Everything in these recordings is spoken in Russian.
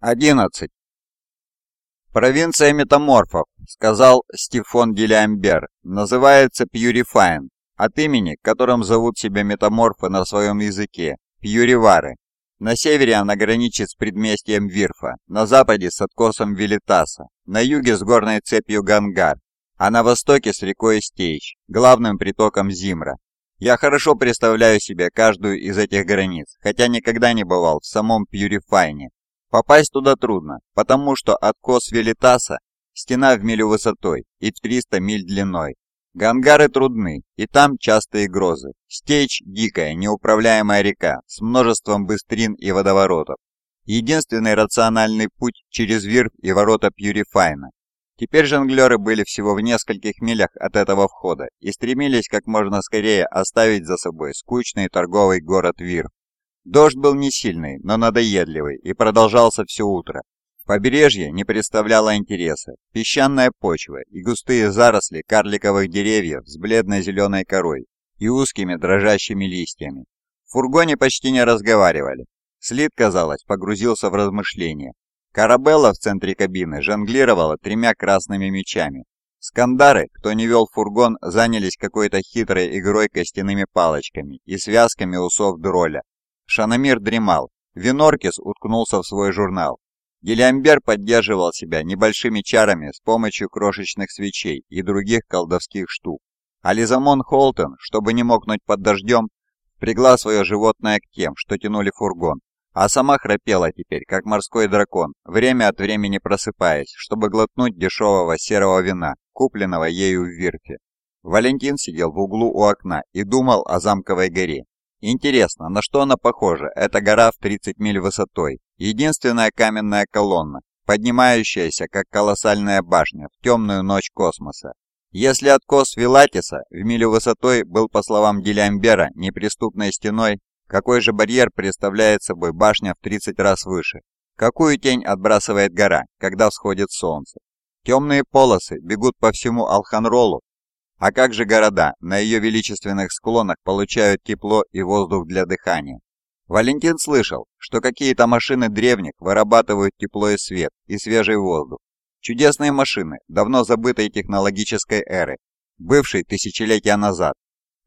11. «Провинция метаморфов», — сказал Стефон Гелиамбер, — «называется Пьюрифайн, от имени, которым зовут себя метаморфы на своем языке, Пьюривары. На севере она граничит с предместьем Вирфа, на западе с откосом Велитаса, на юге с горной цепью Гангар, а на востоке с рекой Стейч, главным притоком Зимра. Я хорошо представляю себе каждую из этих границ, хотя никогда не бывал в самом Пьюрифайне, Попасть туда трудно, потому что откос Велитаса – стена в милю высотой и в 300 миль длиной. Гангары трудны, и там частые грозы. Стечь – дикая, неуправляемая река с множеством быстрин и водоворотов. Единственный рациональный путь через Вирф и ворота Пьюрифайна. Теперь жонглеры были всего в нескольких милях от этого входа и стремились как можно скорее оставить за собой скучный торговый город Вирф. Дождь был не сильный, но надоедливый и продолжался все утро. Побережье не представляло интереса. Песчаная почва и густые заросли карликовых деревьев с бледно-зеленой корой и узкими дрожащими листьями. В фургоне почти не разговаривали. Слит, казалось, погрузился в размышления. Карабелла в центре кабины жонглировала тремя красными мечами. Скандары, кто не вел фургон, занялись какой-то хитрой игрой костяными палочками и связками усов дроля, Шанамир дремал. Виноркис уткнулся в свой журнал. Гелиамбер поддерживал себя небольшими чарами с помощью крошечных свечей и других колдовских штук. А Лизамон Холтон, чтобы не мокнуть под дождем, пригла свое животное к тем, что тянули фургон, а сама храпела теперь, как морской дракон, время от времени просыпаясь, чтобы глотнуть дешевого серого вина, купленного ею в Вирфе. Валентин сидел в углу у окна и думал о замковой горе, Интересно, на что она похожа, эта гора в 30 миль высотой? Единственная каменная колонна, поднимающаяся, как колоссальная башня, в темную ночь космоса. Если откос Вилатиса в милю высотой был, по словам Гелиамбера, неприступной стеной, какой же барьер представляет собой башня в 30 раз выше? Какую тень отбрасывает гора, когда всходит солнце? Темные полосы бегут по всему Алханролу а как же города на ее величественных склонах получают тепло и воздух для дыхания? Валентин слышал, что какие-то машины древних вырабатывают тепло и свет, и свежий воздух. Чудесные машины давно забытой технологической эры, бывшей тысячелетия назад,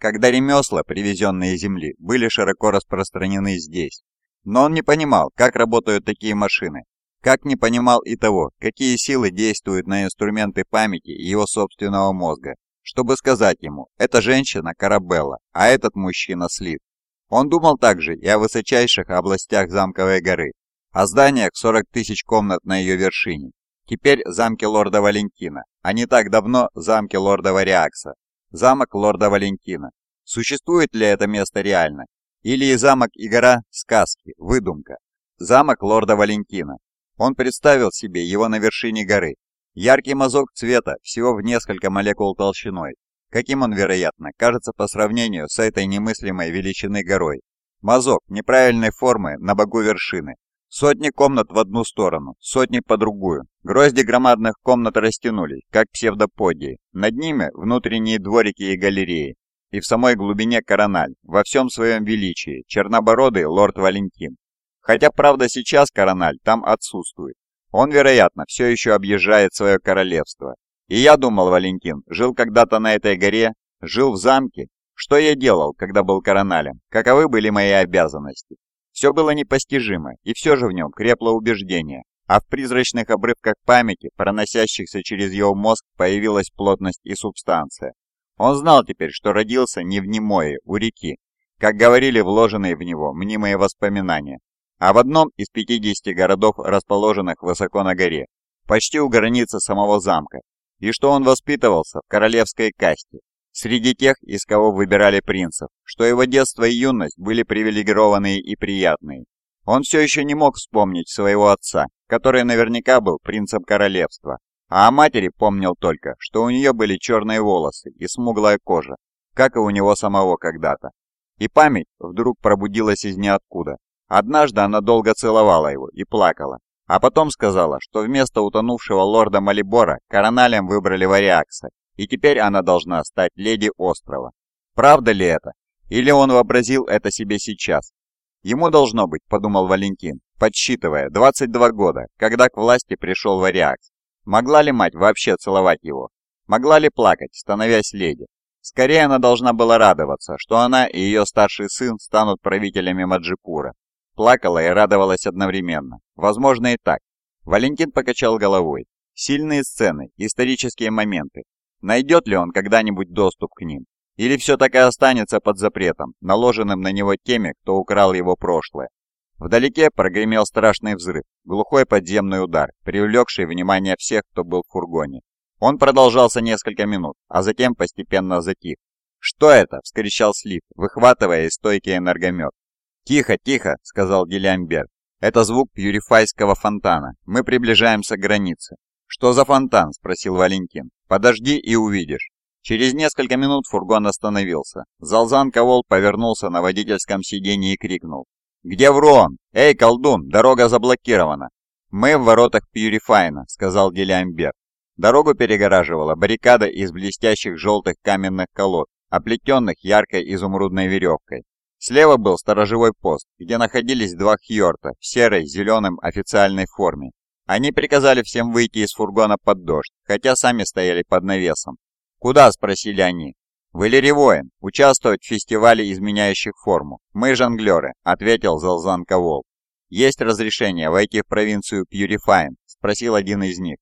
когда ремесла, привезенные Земли, были широко распространены здесь. Но он не понимал, как работают такие машины, как не понимал и того, какие силы действуют на инструменты памяти его собственного мозга, чтобы сказать ему «эта женщина Карабелла, а этот мужчина Слит». Он думал также и о высочайших областях замковой горы, о зданиях 40 тысяч комнат на ее вершине, теперь замке лорда Валентина, а не так давно замке лорда Вариакса, замок лорда Валентина. Существует ли это место реально? Или и замок и гора – сказки, выдумка? Замок лорда Валентина. Он представил себе его на вершине горы, Яркий мазок цвета всего в несколько молекул толщиной. Каким он, вероятно, кажется по сравнению с этой немыслимой величины горой. Мазок неправильной формы на богу вершины. Сотни комнат в одну сторону, сотни по другую. Грозди громадных комнат растянулись, как псевдоподии. Над ними внутренние дворики и галереи. И в самой глубине корональ, во всем своем величии, чернобородый лорд Валентин. Хотя, правда, сейчас корональ там отсутствует. Он, вероятно, все еще объезжает свое королевство. И я думал, Валентин, жил когда-то на этой горе, жил в замке. Что я делал, когда был короналем? Каковы были мои обязанности? Все было непостижимо, и все же в нем крепло убеждение, а в призрачных обрывках памяти, проносящихся через его мозг, появилась плотность и субстанция. Он знал теперь, что родился не в Немое, у реки, как говорили вложенные в него мнимые воспоминания, а в одном из 50 городов, расположенных высоко на горе, почти у границы самого замка, и что он воспитывался в королевской касте, среди тех, из кого выбирали принцев, что его детство и юность были привилегированные и приятные. Он все еще не мог вспомнить своего отца, который наверняка был принцем королевства, а о матери помнил только, что у нее были черные волосы и смуглая кожа, как и у него самого когда-то. И память вдруг пробудилась из ниоткуда, Однажды она долго целовала его и плакала, а потом сказала, что вместо утонувшего лорда Малибора короналем выбрали Вариакса, и теперь она должна стать леди острова. Правда ли это? Или он вообразил это себе сейчас? Ему должно быть, подумал Валентин, подсчитывая, 22 года, когда к власти пришел Вариакс. Могла ли мать вообще целовать его? Могла ли плакать, становясь леди? Скорее она должна была радоваться, что она и ее старший сын станут правителями Маджипура. Плакала и радовалась одновременно. Возможно и так. Валентин покачал головой. Сильные сцены, исторические моменты. Найдет ли он когда-нибудь доступ к ним? Или все таки останется под запретом, наложенным на него теми, кто украл его прошлое? Вдалеке прогремел страшный взрыв, глухой подземный удар, привлекший внимание всех, кто был в фургоне. Он продолжался несколько минут, а затем постепенно затих. «Что это?» – вскричал Слит, выхватывая из стойки энергомет. «Тихо, тихо!» – сказал Гелиамбер. «Это звук пьюрифайского фонтана. Мы приближаемся к границе». «Что за фонтан?» – спросил Валентин. «Подожди и увидишь». Через несколько минут фургон остановился. Залзан Ковол повернулся на водительском сиденье и крикнул. «Где Врон? Эй, колдун, дорога заблокирована!» «Мы в воротах Пьюрифайна», — сказал Гелиамбер. Дорогу перегораживала баррикада из блестящих желтых каменных колод, оплетенных яркой изумрудной веревкой. Слева был сторожевой пост, где находились два хьорта в серой зеленом официальной форме. Они приказали всем выйти из фургона под дождь, хотя сами стояли под навесом. «Куда?» – спросили они. «В Иллиривоин, участвовать в фестивале изменяющих форму. Мы жонглеры», – ответил Залзан Ковол. «Есть разрешение войти в провинцию Пьюрифайн?» – спросил один из них.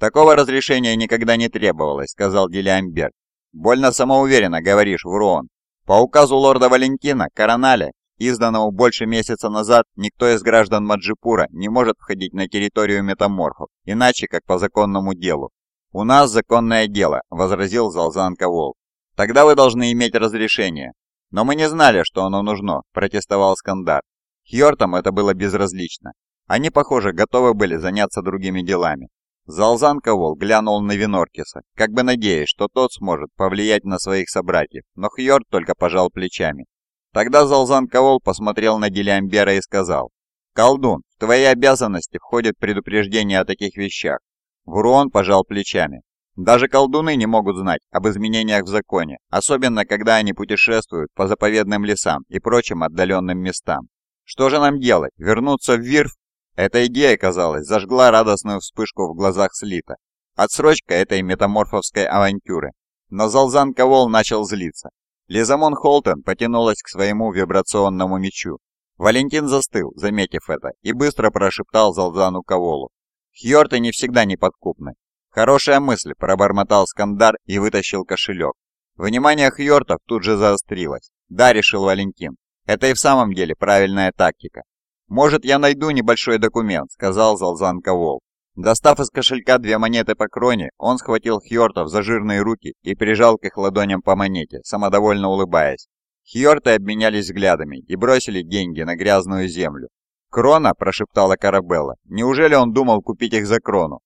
«Такого разрешения никогда не требовалось», — сказал Гелиамберг. «Больно самоуверенно говоришь, Вруон. По указу лорда Валентина, Короналя, изданному больше месяца назад, никто из граждан Маджипура не может входить на территорию метаморфов, иначе как по законному делу. «У нас законное дело», — возразил Залзан Ковол. «Тогда вы должны иметь разрешение». «Но мы не знали, что оно нужно», — протестовал Скандар. Хьортам это было безразлично. Они, похоже, готовы были заняться другими делами. Залзан Ковол глянул на Виноркиса, как бы надеясь, что тот сможет повлиять на своих собратьев, но Хьорд только пожал плечами. Тогда Залзан Ковол посмотрел на Гелиамбера и сказал, «Колдун, в твои обязанности входит предупреждение о таких вещах. Вурон пожал плечами. Даже колдуны не могут знать об изменениях в законе, особенно когда они путешествуют по заповедным лесам и прочим отдаленным местам. Что же нам делать? Вернуться в Вирф? Эта идея, казалось, зажгла радостную вспышку в глазах Слита. Отсрочка этой метаморфовской авантюры. Но Залзан Ковол начал злиться. Лизамон Холтон потянулась к своему вибрационному мечу. Валентин застыл, заметив это, и быстро прошептал Залзану Коволу. Хьорты не всегда неподкупны. Хорошая мысль, пробормотал Скандар и вытащил кошелек. Внимание Хьортов тут же заострилось. Да, решил Валентин. Это и в самом деле правильная тактика. «Может, я найду небольшой документ», — сказал Залзан Ковол. Достав из кошелька две монеты по кроне, он схватил Хьортов за жирные руки и прижал к их ладоням по монете, самодовольно улыбаясь. Хьорты обменялись взглядами и бросили деньги на грязную землю. «Крона?» – прошептала Карабелла. «Неужели он думал купить их за крону?»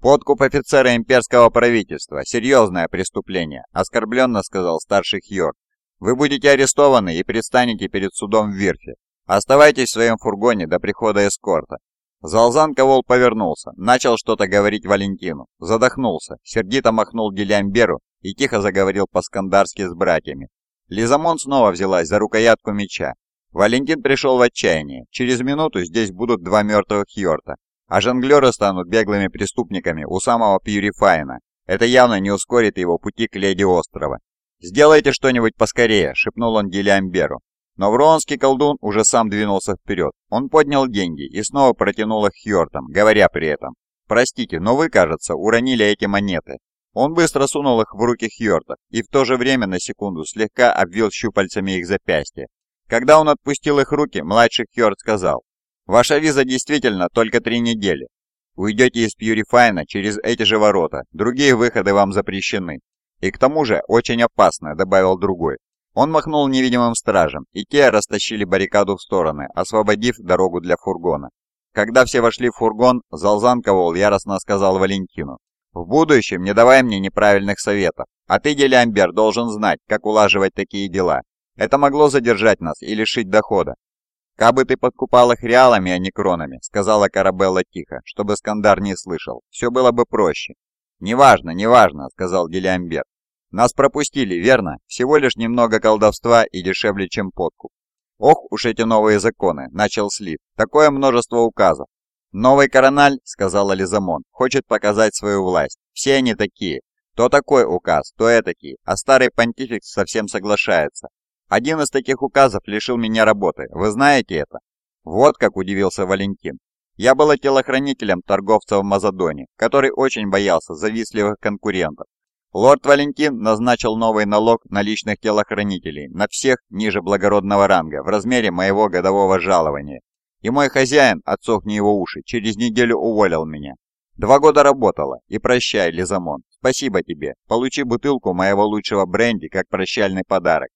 «Подкуп офицера имперского правительства. Серьезное преступление», – оскорбленно сказал старший Хьорд. «Вы будете арестованы и предстанете перед судом в Вирфе. Оставайтесь в своем фургоне до прихода эскорта». Залзан Ковол повернулся, начал что-то говорить Валентину, задохнулся, сердито махнул Гелиамберу и тихо заговорил по-скандарски с братьями. Лизамон снова взялась за рукоятку меча, Валентин пришел в отчаяние. Через минуту здесь будут два мертвых Йорта, а жонглеры станут беглыми преступниками у самого Пьюрифайна. Это явно не ускорит его пути к леди острова. «Сделайте что-нибудь поскорее», — шепнул он Гелиамберу. Но вронский колдун уже сам двинулся вперед. Он поднял деньги и снова протянул их Хьортам, говоря при этом. «Простите, но вы, кажется, уронили эти монеты». Он быстро сунул их в руки Хьортов и в то же время на секунду слегка обвил щупальцами их запястья, когда он отпустил их руки, младший Хьорд сказал, «Ваша виза действительно только три недели. Уйдете из Пьюрифайна через эти же ворота, другие выходы вам запрещены. И к тому же очень опасно», — добавил другой. Он махнул невидимым стражем, и те растащили баррикаду в стороны, освободив дорогу для фургона. Когда все вошли в фургон, Залзан Ковол яростно сказал Валентину, «В будущем не давай мне неправильных советов, а ты, Делямбер, должен знать, как улаживать такие дела. Это могло задержать нас и лишить дохода. «Кабы ты подкупал их реалами, а не кронами», — сказала Карабелла тихо, чтобы Скандар не слышал. «Все было бы проще». «Неважно, неважно», — сказал Гелиамбер. «Нас пропустили, верно? Всего лишь немного колдовства и дешевле, чем подкуп». «Ох уж эти новые законы», — начал Слив. «Такое множество указов». «Новый корональ», — сказала Лизамон, — «хочет показать свою власть. Все они такие. То такой указ, то этакий, а старый понтифик совсем соглашается. Один из таких указов лишил меня работы. Вы знаете это?» Вот как удивился Валентин. Я был телохранителем торговца в Мазадоне, который очень боялся завистливых конкурентов. Лорд Валентин назначил новый налог на личных телохранителей, на всех ниже благородного ранга, в размере моего годового жалования. И мой хозяин, отсохни его уши, через неделю уволил меня. Два года работала, и прощай, Лизамон, спасибо тебе, получи бутылку моего лучшего бренди как прощальный подарок.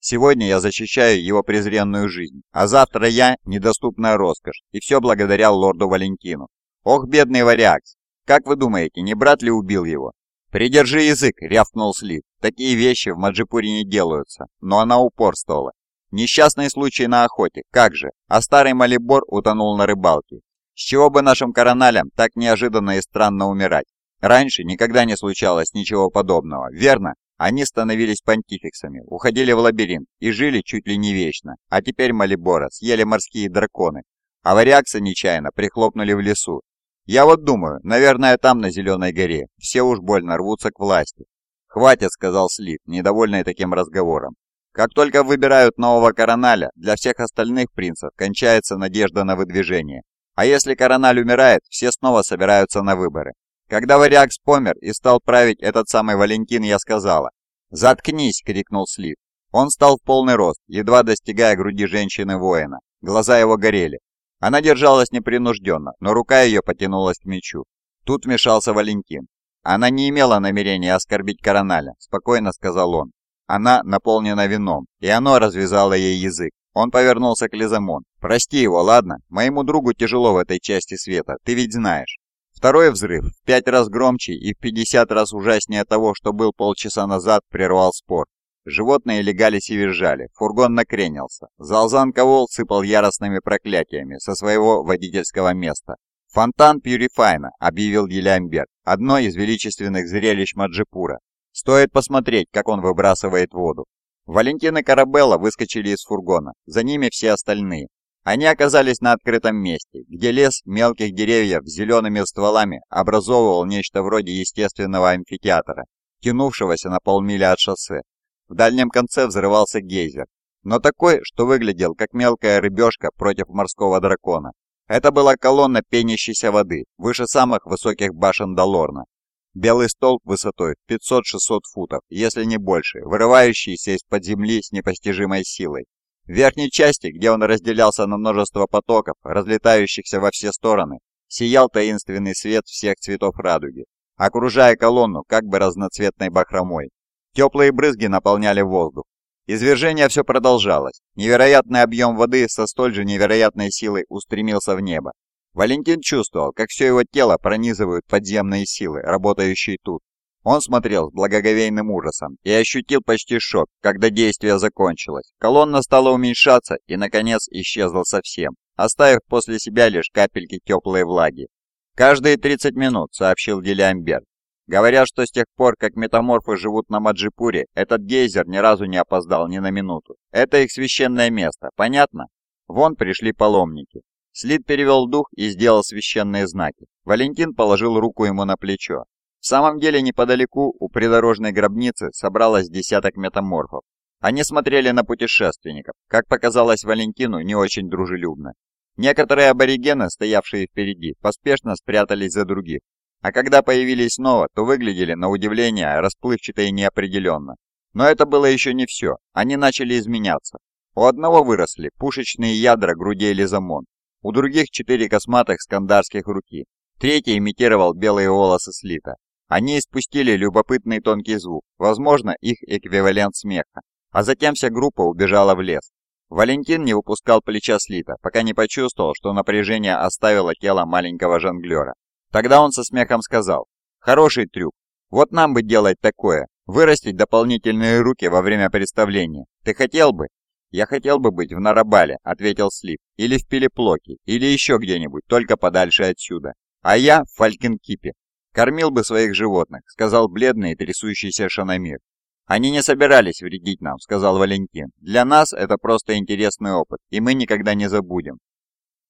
Сегодня я защищаю его презренную жизнь, а завтра я – недоступная роскошь, и все благодаря лорду Валентину. Ох, бедный варягс! Как вы думаете, не брат ли убил его? «Придержи язык!» — рявкнул Слив. «Такие вещи в Маджипуре не делаются». Но она упорствовала. Несчастный случай на охоте, как же, а старый Малибор утонул на рыбалке. С чего бы нашим короналям так неожиданно и странно умирать? Раньше никогда не случалось ничего подобного, верно? Они становились понтификсами, уходили в лабиринт и жили чуть ли не вечно, а теперь Малибора съели морские драконы, а варягцы нечаянно прихлопнули в лесу, я вот думаю, наверное, там, на Зеленой горе, все уж больно рвутся к власти. «Хватит», — сказал Слив, недовольный таким разговором. «Как только выбирают нового короналя, для всех остальных принцев кончается надежда на выдвижение. А если корональ умирает, все снова собираются на выборы. Когда Вариакс помер и стал править этот самый Валентин, я сказала. «Заткнись!» — крикнул Слив. Он стал в полный рост, едва достигая груди женщины-воина. Глаза его горели. Она держалась непринужденно, но рука ее потянулась к мечу. Тут вмешался Валентин. «Она не имела намерения оскорбить Короналя», — спокойно сказал он. «Она наполнена вином, и оно развязало ей язык. Он повернулся к Лизамон. «Прости его, ладно? Моему другу тяжело в этой части света, ты ведь знаешь». Второй взрыв, в пять раз громче и в пятьдесят раз ужаснее того, что был полчаса назад, прервал спор. Животные легались и визжали, фургон накренился. Залзан Ковол сыпал яростными проклятиями со своего водительского места. «Фонтан Пьюрифайна», — объявил Елямберг, одно из величественных зрелищ Маджипура. «Стоит посмотреть, как он выбрасывает воду». Валентин и Карабелла выскочили из фургона, за ними все остальные. Они оказались на открытом месте, где лес мелких деревьев с зелеными стволами образовывал нечто вроде естественного амфитеатра, тянувшегося на полмили от шоссе. В дальнем конце взрывался гейзер, но такой, что выглядел как мелкая рыбешка против морского дракона. Это была колонна пенящейся воды, выше самых высоких башен Долорна. Белый столб высотой 500-600 футов, если не больше, вырывающийся из-под земли с непостижимой силой. В верхней части, где он разделялся на множество потоков, разлетающихся во все стороны, сиял таинственный свет всех цветов радуги, окружая колонну как бы разноцветной бахромой. Теплые брызги наполняли воздух. Извержение все продолжалось. Невероятный объем воды со столь же невероятной силой устремился в небо. Валентин чувствовал, как все его тело пронизывают подземные силы, работающие тут. Он смотрел с благоговейным ужасом и ощутил почти шок, когда действие закончилось. Колонна стала уменьшаться и, наконец, исчезла совсем, оставив после себя лишь капельки теплой влаги. «Каждые 30 минут», — сообщил Делиамбер, Говорят, что с тех пор, как метаморфы живут на Маджипуре, этот гейзер ни разу не опоздал ни на минуту. Это их священное место, понятно? Вон пришли паломники. Слит перевел дух и сделал священные знаки. Валентин положил руку ему на плечо. В самом деле неподалеку у придорожной гробницы собралось десяток метаморфов. Они смотрели на путешественников, как показалось Валентину, не очень дружелюбно. Некоторые аборигены, стоявшие впереди, поспешно спрятались за других, а когда появились снова, то выглядели, на удивление, расплывчато и неопределенно. Но это было еще не все, они начали изменяться. У одного выросли пушечные ядра грудей Лизамон, у других четыре косматых скандарских руки, третий имитировал белые волосы слита. Они испустили любопытный тонкий звук, возможно, их эквивалент смеха, а затем вся группа убежала в лес. Валентин не выпускал плеча слита, пока не почувствовал, что напряжение оставило тело маленького жонглера. Тогда он со смехом сказал, «Хороший трюк. Вот нам бы делать такое, вырастить дополнительные руки во время представления. Ты хотел бы?» «Я хотел бы быть в Нарабале», — ответил Слип, «или в Пелеплоке, или еще где-нибудь, только подальше отсюда. А я в Фалькинкипе. Кормил бы своих животных», — сказал бледный и трясущийся Шанамир. «Они не собирались вредить нам», — сказал Валентин. «Для нас это просто интересный опыт, и мы никогда не забудем».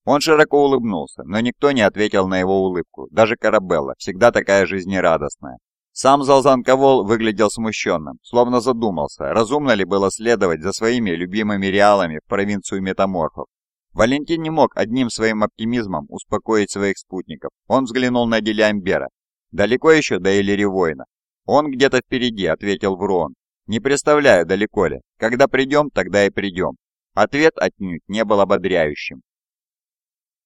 Он широко улыбнулся, но никто не ответил на его улыбку, даже Карабелла, всегда такая жизнерадостная. Сам Залзанковол выглядел смущенным, словно задумался, разумно ли было следовать за своими любимыми реалами в провинцию метаморфов. Валентин не мог одним своим оптимизмом успокоить своих спутников. Он взглянул на Делиамбера. «Далеко еще до Элиривойна?» «Он где-то впереди», — ответил Врон. «Не представляю, далеко ли. Когда придем, тогда и придем». Ответ отнюдь не был ободряющим.